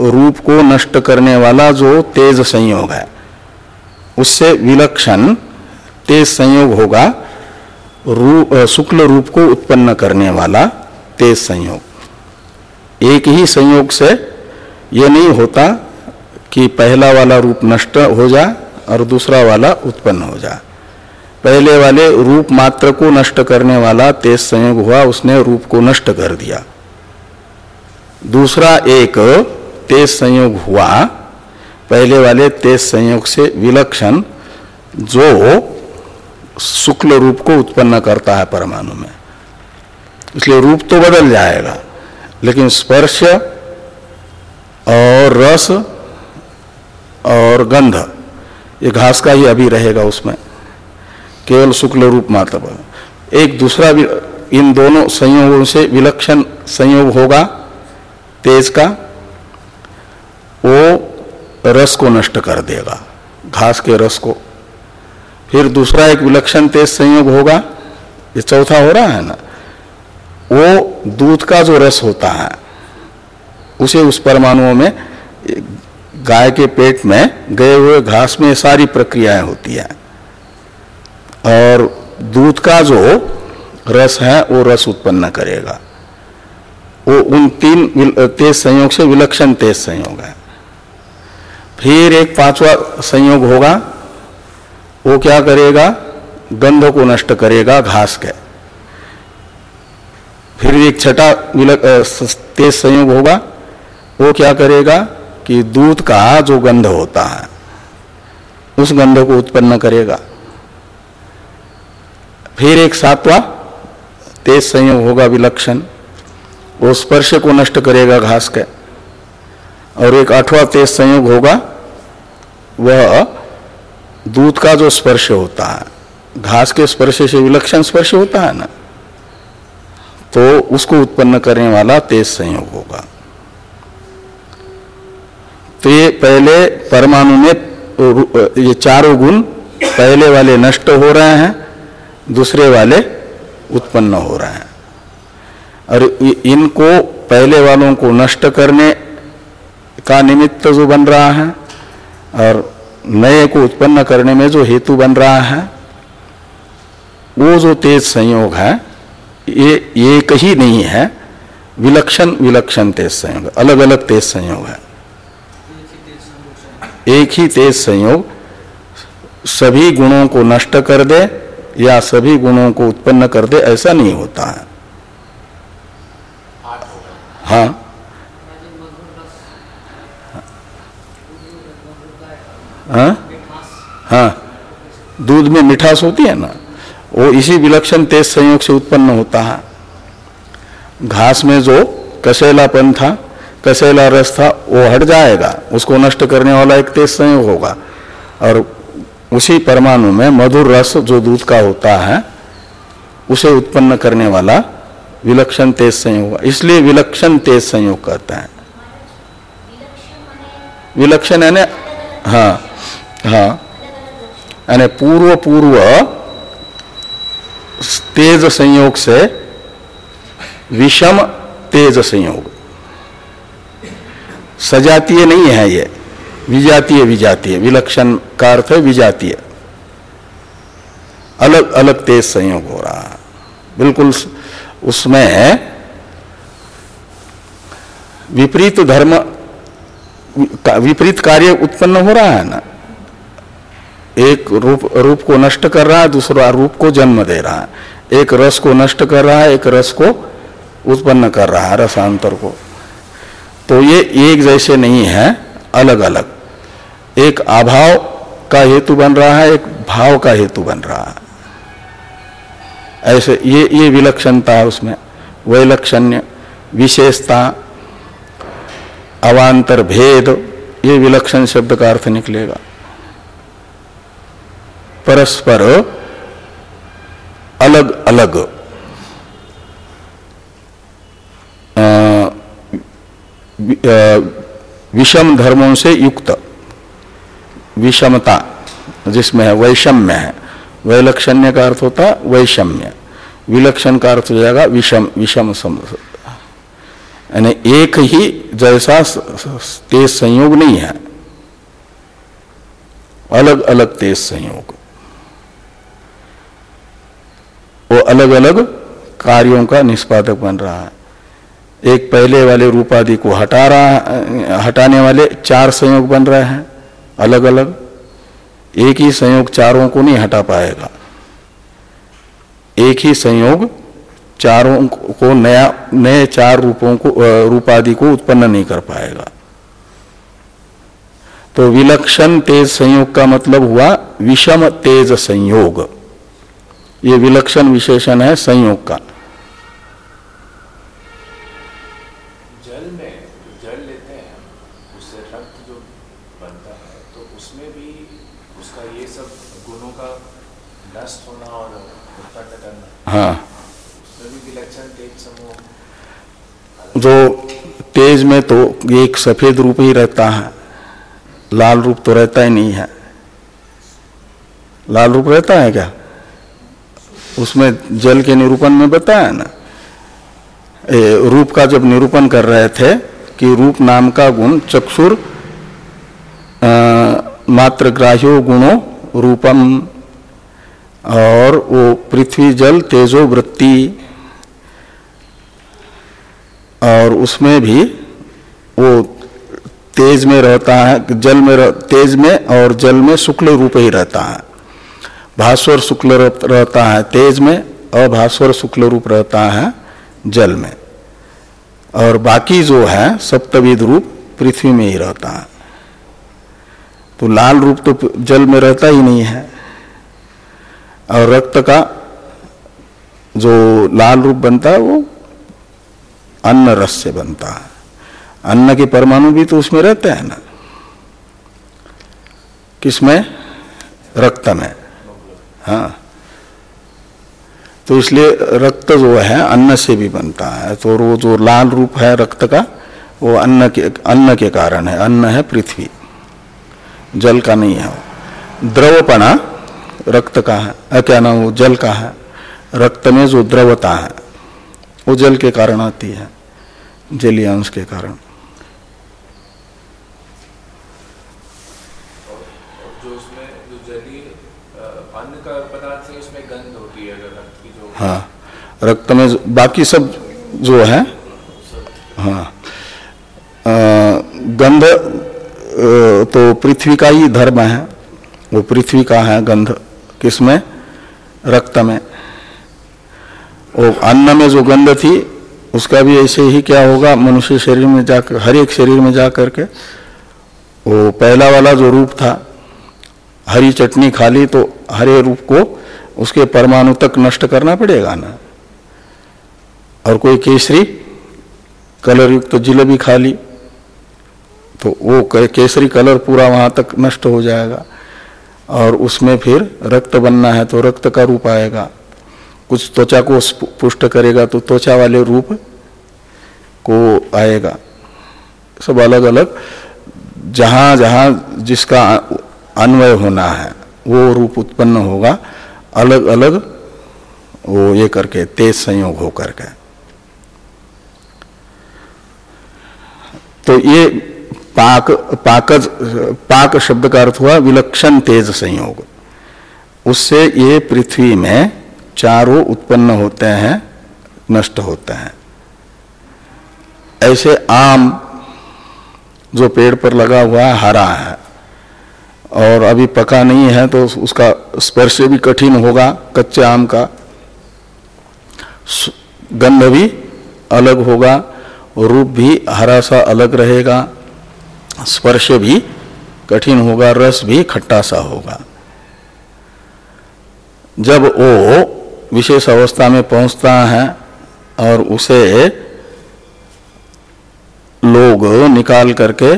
रूप को नष्ट करने वाला जो तेज संयोग है, उससे विलक्षण तेज संयोग होगा रूप शुक्ल रूप को उत्पन्न करने वाला तेज संयोग। एक ही संयोग से यह नहीं होता कि पहला वाला रूप नष्ट हो जा और दूसरा वाला उत्पन्न हो जाए पहले वाले रूप मात्र को नष्ट करने वाला तेज संयोग हुआ, उसने रूप को नष्ट कर दिया। दूसरा एक तेज संयोग हुआ, पहले वाले तेज संयोग से विलक्षण जो शुक्ल रूप को उत्पन्न करता है परमाणु में। इसलिए रूप तो बदल जाएगा, लेकिन स्पर्श और रस और गंध। ये घास का ही अभी रहेगा उसमें। केवल शुक्ल रूप मात्र। एक दूसरा इन दोनों संयोगों से विलक्षण संयोग होगा, तेज का। वो रस को नष्ट कर देगा, घास के रस को। फिर दूसरा एक विलक्षण तेज संयोग होगा, ये चौथा हो रहा है ना? वो दूध का जो रस होता है, उसे उस परमाणुओं में गाय के पेट में गए हुए घास में सारी प्रक्रियाएँ होती है। और दूध का जो रस है, वो रस उत्पन्न करेगा। वो उन तीन तेज संयोग से विलक्षण तेज संयोग है। फिर एक पांचवा संयोग होगा, वो क्या करेगा? गंध को नष्ट करेगा घास के। फिर एक छठा तेज संयोग होगा, वो क्या करेगा? कि दूध का जो गंध होता है, उस गंध को उत्पन्न करेगा। फिर एक सातवा, तेज संयोग होगा विलक्षण। वो स्पर्श को नष्ट करेगा घास के। और एक आठवां तेज संयोग होगा, वह दूध का जो स्पर्श होता है, घास के स्पर्श से विलक्षण स्पर्श होता है ना तो उसको उत्पन्न करने वाला तेज संयोग होगा। तो ये पहले परमाणु में ये चारों गुण पहले वाले नष्ट हो रहे हैं, दूसरे वाले उत्पन्न हो रहे हैं। और इनको पहले वालों को नष्ट करने का निमित्त जो बन रहा है, और नए को उत्पन्न करने में जो हेतु बन रहा है, वो जो तेज संयोग है, ये एक ही नहीं है, विलक्षण विलक्षण तेज संयोग अलग अलग तेज संयोग है। एक ही तेज संयोग, सभी गुणों को नष्ट कर दे या सभी गुणों को उत्पन्न कर दे, ऐसा नहीं होता है। हाँ। हाँ? हाँ। दूध में मिठास होती है ना, वो इसी विलक्षण तेज संयोग से उत्पन्न होता है। घास में जो कसेलापन था कसेला रस था वो हट जाएगा। उसको नष्ट करने वाला एक तेज संयोग होगा। और उसी परमाणु में मधुर रस जो दूध का होता है, उसे उत्पन्न करने वाला विलक्षण तेज संयोग इसलिए विलक्षण तेज संयोग कहते हैं। विलक्षण यानी हाँ हाँ यानी पूर्व पूर्व तेज संयोग से विषम तेज संयोग। सजातीय नहीं है ये। विजातीय विजातीय। विलक्षण का अर्थ है विजातीय। अलग अलग तेज संयोग हो रहा है। बिल्कुल उसमें विपरीत धर्म विपरीत कार्य उत्पन्न हो रहा है ना। एक रूप रूप को नष्ट कर रहा है, दूसरा रूप को जन्म दे रहा है। एक रस को नष्ट कर रहा है, एक रस को उत्पन्न कर रहा है, रसांतर को। तो ये एक जैसे नहीं है अलग अलग एक अभाव का हेतु बन रहा है, एक भाव का हेतु बन रहा है। ऐसे, ये ये विलक्षणता है उसमें, वैलक्षण्य, विशेषता, अवान्तर भेद, ये विलक्षण शब्द का अर्थ निकलेगा। परस्पर अलग अलग विषम धर्मों से युक्त। विषमता, जिसमें है वैषम्य है। वैलक्षण्य का अर्थ होता है वैषम्य। विलक्षण का अर्थ हो जाएगा विषम विषम यानी एक ही जैसा तेज संयोग नहीं है। अलग अलग तेज संयोग। वो अलग अलग कार्यों का निष्पादक बन रहा है। एक पहले वाले रूपादि को हटा रहा हटाने वाले चार संयोग बन रहे हैं अलग अलग एक ही संयोग चारों को नहीं हटा पाएगा। एक ही संयोग चारों को नया, नए चार रूपों को रूपादि को उत्पन्न नहीं कर पाएगा। तो विलक्षण तेज संयोग का मतलब हुआ विषम तेज संयोग। ये विलक्षण विशेषण है संयोग का जल में जल लेते हैं उससे रक्त जो बनता है तो उसमें भी उसका ये सब गुणों का नष्ट होना और उत्पन्न करना हाँ। जो तेज में तो एक सफ़ेद रूप ही रहता है लाल रूप तो रहता ही नहीं है। लाल रूप रहता है क्या? उसमें जल के निरूपण में बताया ना? ए, रूप का जब निरूपण कर रहे थे कि रूप नाम का गुण चक्षुर मात्र ग्राह्यो गुणों रूपम और वो पृथ्वी जल तेजो वृत्ति और उसमें भी वो तेज में रहता है जल में रह, तेज में और जल में शुक्ल रूप ही रहता है। भास्वर शुक्ल रहता है तेज में और भास्वर शुक्ल रूप रहता है जल में। और बाकी जो है सप्तविध रूप पृथ्वी में ही रहता है। तो लाल रूप तो जल में रहता ही नहीं है। और रक्त का जो लाल रूप बनता है वो अन्न रस से बनता है। अन्न के परमाणु भी तो उसमें रहते हैं ना। किसमें? रक्त में। हाँ। तो इसलिए रक्त जो है, अन्न से भी बनता है। तो वो जो लाल रूप है रक्त का, वो अन्न के अन्न के कारण है। अन्न है पृथ्वी। जल का नहीं है द्रवपना रक्त का है। क्या नाम वो जल का है। रक्त में जो द्रवता है वो जल के कारण आती है जलीय अंश के कारण हाँ रक्त में बाकी सब जो है हाँ। गंध तो पृथ्वी का ही धर्म है। वो पृथ्वी का है गंध। किसमें? रक्त में वो अन्न में जो गंध थी, उसका भी ऐसे ही क्या होगा? मनुष्य शरीर में जाकर हर एक शरीर में जा करके, वो पहला वाला जो रूप था, हरी चटनी खा ली तो हरे रूप को उसके परमाणु तक नष्ट करना पड़ेगा ना। और कोई केसरी कलर युक्त तो जिलेबी खा ली तो वो केसरी कलर पूरा वहाँ तक नष्ट हो जाएगा। और उसमें फिर रक्त बनना है तो रक्त का रूप आएगा। कुछ त्वचा को पुष्ट करेगा तो त्वचा वाले रूप को आएगा। सब अलग अलग जहाँ जहाँ जिसका अन्वय होना है, वो रूप उत्पन्न होगा। अलग अलग वो ये करके, तेज संयोग हो करके तो ये पाक, पाकज, पाक शब्द का अर्थ हुआ विलक्षण तेज संयोग। उससे ये पृथ्वी में चारों उत्पन्न होते हैं, नष्ट होते हैं। ऐसे आम जो पेड़ पर लगा हुआ है, हरा है। और अभी पका नहीं है तो उसका स्पर्श भी कठिन होगा, कच्चे आम का। गंध भी अलग होगा, रूप भी हरा सा अलग रहेगा। स्पर्श भी कठिन होगा, रस भी खट्टा सा होगा। जब वो विशेष अवस्था में पहुँचता है और उसे लोग निकाल करके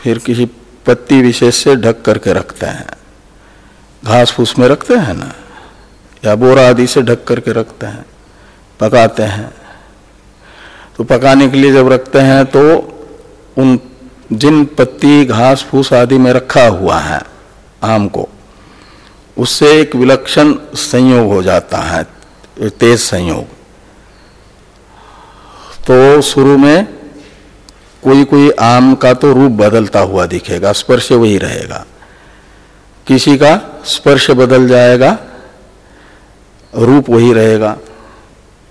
फिर किसी पत्ती विशेष से ढक करके रखते हैं। घास फूस में रखते हैं ना? या बोरा आदि से ढक करके रखते हैं, पकाते हैं। तो पकाने के लिए जब रखते हैं तो उन जिन पत्ती, घास, फूस आदि में रखा हुआ है, आम को, उससे एक विलक्षण संयोग हो जाता है, तेज संयोग। तो शुरू में कोई कोई आम का तो रूप बदलता हुआ दिखेगा, स्पर्श वही रहेगा। किसी का स्पर्श बदल जाएगा, रूप वही रहेगा।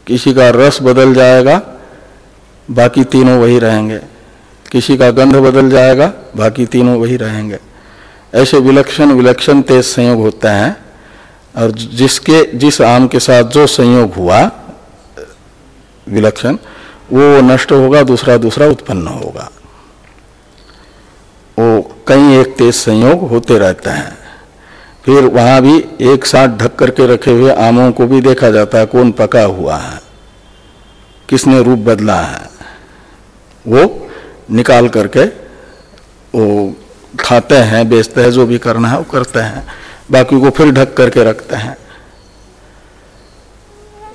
किसी का रस बदल जाएगा, बाकी तीनों वही रहेंगे। किसी का गंध बदल जाएगा, बाकी तीनों वही रहेंगे। ऐसे विलक्षण विलक्षण तेज संयोग होते हैं, और जिसके, जिस आम के साथ जो संयोग हुआ, विलक्षण, वो नष्ट होगा, दूसरा दूसरा उत्पन्न होगा। वो कई एक तेज संयोग होते रहते हैं। फिर वहाँ भी एक साथ ढक करके रखे हुए आमों को भी देखा जाता है, कौन पका हुआ है, किसने रूप बदला है। वो निकाल करके वो खाते हैं, बेचते हैं, जो भी करना है वो करते हैं। बाकी को फिर ढक करके रखते हैं।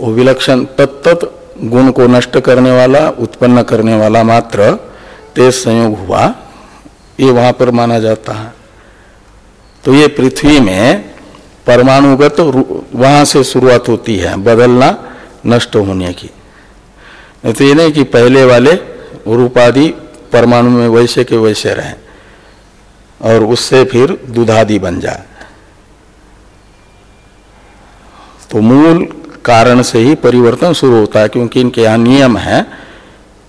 वो विलक्षण तत्त गुण को नष्ट करने वाला, उत्पन्न करने वाला मात्र तेज संयोग हुआ, ये वहाँ पर माना जाता है। तो ये पृथ्वी में परमाणुगत तो वहाँ से शुरुआत होती है, बदलना नष्ट होने की। तो ये नहीं कि पहले वाले रूपादि परमाणु में वैसे के वैसे रहे और उससे फिर दुधादि बन जाए। तो मूल कारण से ही परिवर्तन शुरू होता है क्योंकि इनके यहाँ नियम है,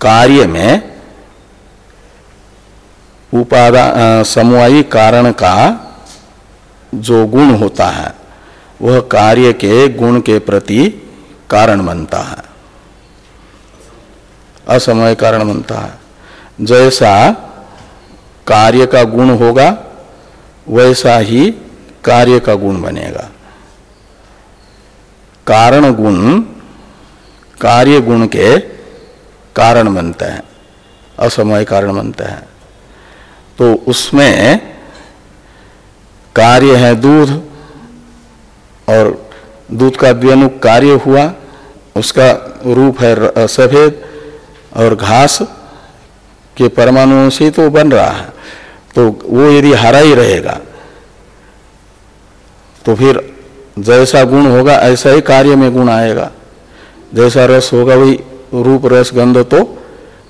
कार्य में उपादा समवायी कारण का जो गुण होता है, वह कार्य के गुण के प्रति कारण बनता है। असमय कारण बनता है। जैसा कार्य का गुण होगा, वैसा ही कार्य का गुण बनेगा। कारण गुण, कार्य गुण के कारण बनते हैं, असमय कारण बनते हैं। तो उसमें कार्य है दूध, और दूध का द्व्यनुक कार्य हुआ, उसका रूप है सफ़ेद, और घास के परमाणुओं से तो बन रहा है। तो वो यदि हरा ही रहेगा तो फिर जैसा गुण होगा, ऐसा ही कार्य में गुण आएगा। जैसा रस होगा, वही रूप, रस, गंध तो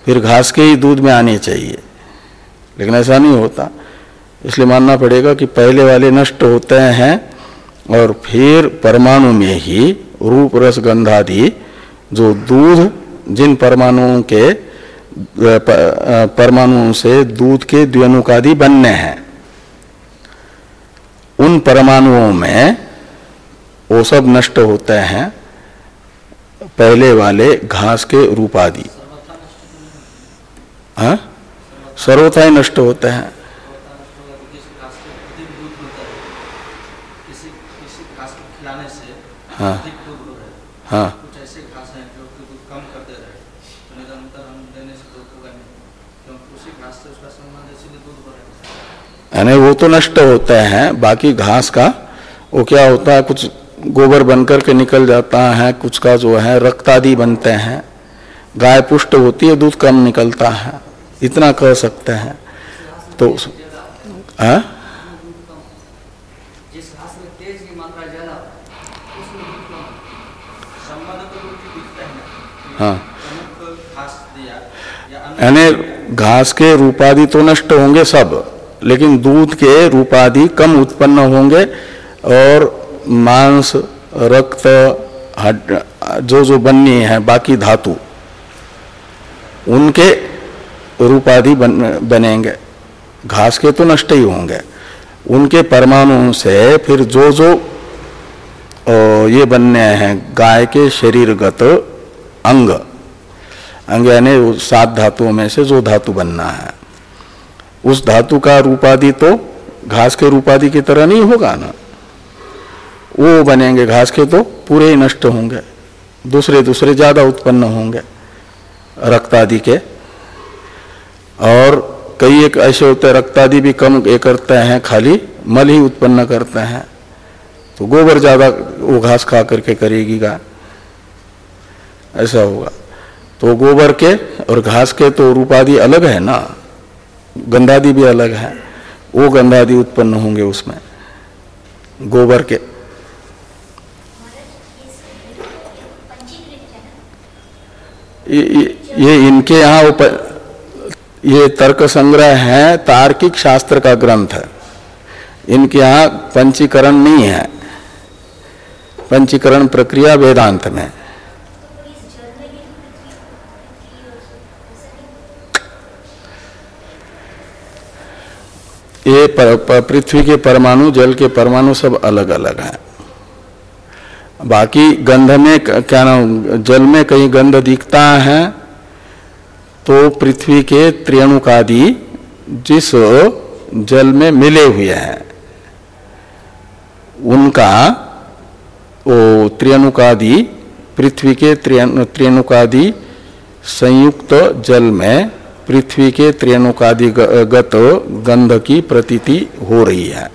फिर घास के ही दूध में आने चाहिए। लेकिन ऐसा नहीं होता। इसलिए मानना पड़ेगा कि पहले वाले नष्ट होते हैं और फिर परमाणु में ही रूप, रस गंधादि जो दूध जिन परमाणुओं के परमाणुओं से दूध के द्व्यनुकादि बनने हैं। उन परमाणुओं में वो सब नष्ट होते हैं, पहले वाले घास के रूपादि। हाँ? सर्वथा ही नष्ट होते हैं हाँ। वो तो नष्ट होते हैं बाकी घास का वो क्या होता है कुछ गोबर बनकर के निकल जाता है कुछ का जो है रक्त आदि बनते हैं गाय पुष्ट होती है दूध कम निकलता है इतना कह सकते हैं। तो हाँ? हाँ यानी घास के रूपादि तो नष्ट होंगे सब। लेकिन दूध के रूपादि कम उत्पन्न होंगे और मांस रक्त हड जो जो बननी है बाकी धातु उनके रूपादि बन, बनेंगे। घास के तो नष्ट ही होंगे। उनके परमाणु से फिर जो जो ये बनने हैं गाय के शरीरगत अंग। अंग यानी सात धातुओं में से जो धातु बनना है। उस धातु का रूपादि तो घास के रूपादि की तरह नहीं होगा ना। वो बनेंगे घास के तो पूरे ही नष्ट होंगे, दूसरे दूसरे ज़्यादा उत्पन्न होंगे रक्तादि के। और कई एक ऐसे होते हैं, रक्तादि भी कम ये करते हैं, खाली मल ही उत्पन्न करते हैं। तो गोबर ज़्यादा वो घास खा करके करेगी गाय ऐसा होगा। तो गोबर के और घास के तो रूपादि अलग है ना। गंधादि भी अलग है वो गंधादि उत्पन्न होंगे उसमें गोबर के। ये, ये इनके यहाँ ये तर्क संग्रह है तार्किक शास्त्र का ग्रंथ है। इनके यहाँ पंचीकरण नहीं है। पंचीकरण प्रक्रिया वेदांत में ये पृथ्वी के परमाणु, जल के परमाणु सब अलग अलग हैं। बाकी गंध में क्या नाम, जल में कहीं गंध दिखता है तो पृथ्वी के त्रियणुकादि जिस जल में मिले हुए हैं, उनका वो त्रियणुकादि पृथ्वी के त्रियणुकादि संयुक्त जल में पृथ्वी के त्रियणुकादि गत गंध की प्रतीति हो रही है।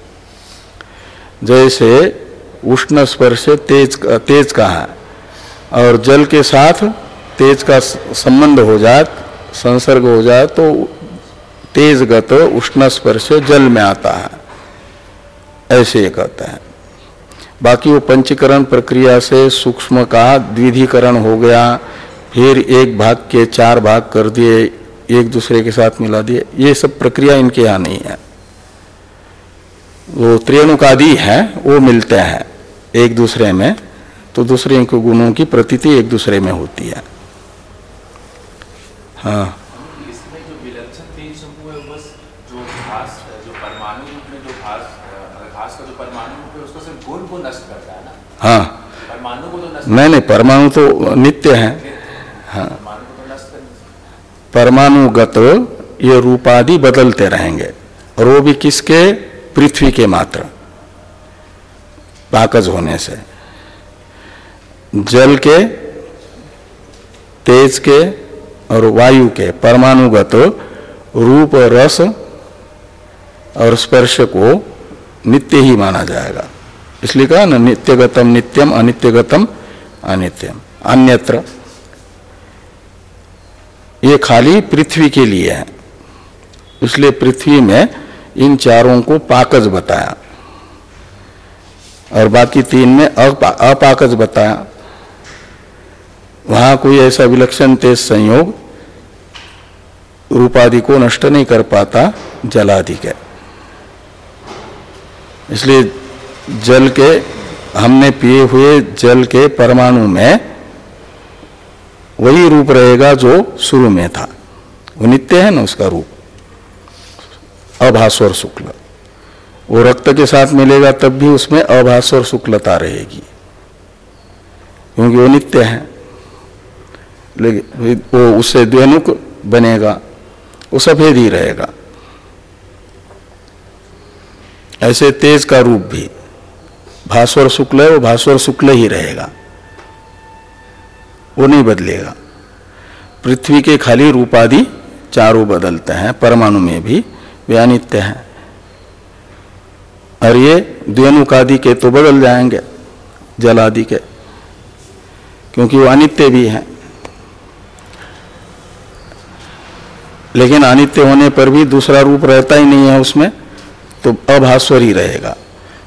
जैसे उष्ण स्पर्श तेज तेज का है और जल के साथ तेज का संबंध हो जाए संसर्ग हो जाए तो तेजगत उष्ण स्पर्श जल में आता है। ऐसे ये कहते हैं। बाकी वो पंचीकरण प्रक्रिया से सूक्ष्म का द्विधीकरण हो गया, फिर एक भाग के चार भाग कर दिए एक दूसरे के साथ मिला दिए ये सब प्रक्रिया इनके यहाँ नहीं है। वो त्रियणुकादि है वो मिलते हैं एक दूसरे में तो दूसरे के गुणों की प्रतीति एक दूसरे में होती है। हाँ। हाँ तो नहीं नहीं परमाणु तो नित्य है। हाँ। परमाणुगत ये रूपादि बदलते रहेंगे। और वो भी किसके? पृथ्वी के मात्र। पाकज होने से। जल के, तेज के और वायु के परमाणुगत रूप रस और स्पर्श को नित्य ही माना जाएगा। इसलिए कहा ना, नित्यगतम नित्यम अनित्यगतम अनित्यम। अन्यत्र। ये खाली पृथ्वी के लिए है। इसलिए पृथ्वी में इन चारों को पाकज बताया। और बाकी तीन में अपाकज बताया। वहाँ कोई ऐसा विलक्षण तेज संयोग रूपादि को नष्ट नहीं कर पाता जलादि के। इसलिए जल के, हमने पिए हुए जल के परमाणु में वही रूप रहेगा जो शुरू में था। वो नित्य है ना उसका रूप। अभास्वर शुक्ल। वो रक्त के साथ मिलेगा तब भी उसमें अभास्वर शुक्लता रहेगी। क्योंकि वो नित्य है। लेकिन वो उससे द्वेनुक बनेगा। वो सफ़ेद ही रहेगा। ऐसे तेज का रूप भी। भास्वर शुक्ल है, वो भास्वर शुक्ल ही रहेगा। वो नहीं बदलेगा। पृथ्वी के खाली रूपादि चारों बदलते हैं, परमाणु में भी वे अनित्य हैं। और ये द्वेनुक आदि के तो बदल जाएँगे जल आदि के, क्योंकि वो अनित्य भी हैं। लेकिन अनित्य होने पर भी दूसरा रूप रहता ही नहीं है उसमें तो अभास्वर ही रहेगा।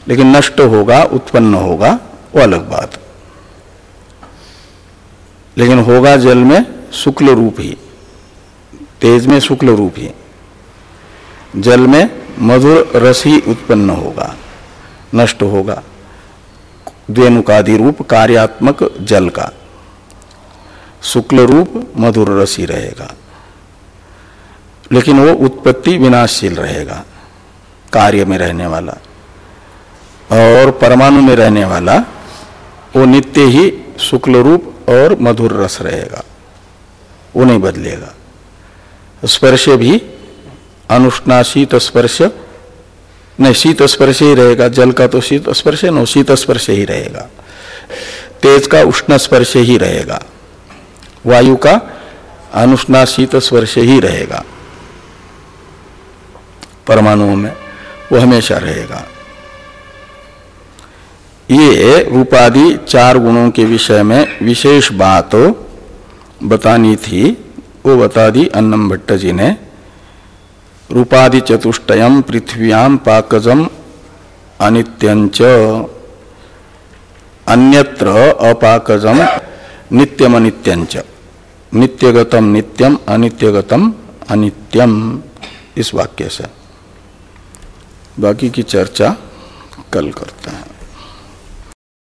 लेकिन नष्ट होगा, उत्पन्न होगा, वो अलग बात। लेकिन होगा जल में शुक्ल रूप ही, तेज में शुक्ल रूप ही। जल में मधुर रस ही उत्पन्न होगा, नष्ट होगा द्वेनुकादि रूप कार्यात्मक जल का। शुक्ल रूप मधुर रस ही रहेगा, लेकिन वो उत्पत्ति विनाशशील रहेगा, कार्य में रहने वाला। और परमाणु में रहने वाला, वो नित्य ही शुक्ल रूप और मधुर रस रहेगा, वो नहीं बदलेगा। स्पर्श भी अनुष्णा शीत स्पर्श नहीं शीत स्पर्श ही रहेगा, जल का तो शीत स्पर्श नो शीत स्पर्श ही रहेगा। तेज का उष्ण स्पर्श ही रहेगा, वायु का अनुष्णा शीत स्पर्श ही रहेगा। परमाणुओं में वो हमेशा रहेगा। ये रूपादि चार गुणों के विषय में विशेष बात बतानी थी। वो बता दी अन्नम भट्ट जी ने, रूपादि चतुष्टयम पृथ्व्याम पाकजम अनित्यंच अन्यत्र अपाकजम नित्यम अनित्यंच नित्यगतम नित्यम, अनित्यगतम अनित्यम, इस वाक्य से। बाकी की चर्चा कल करते हैं।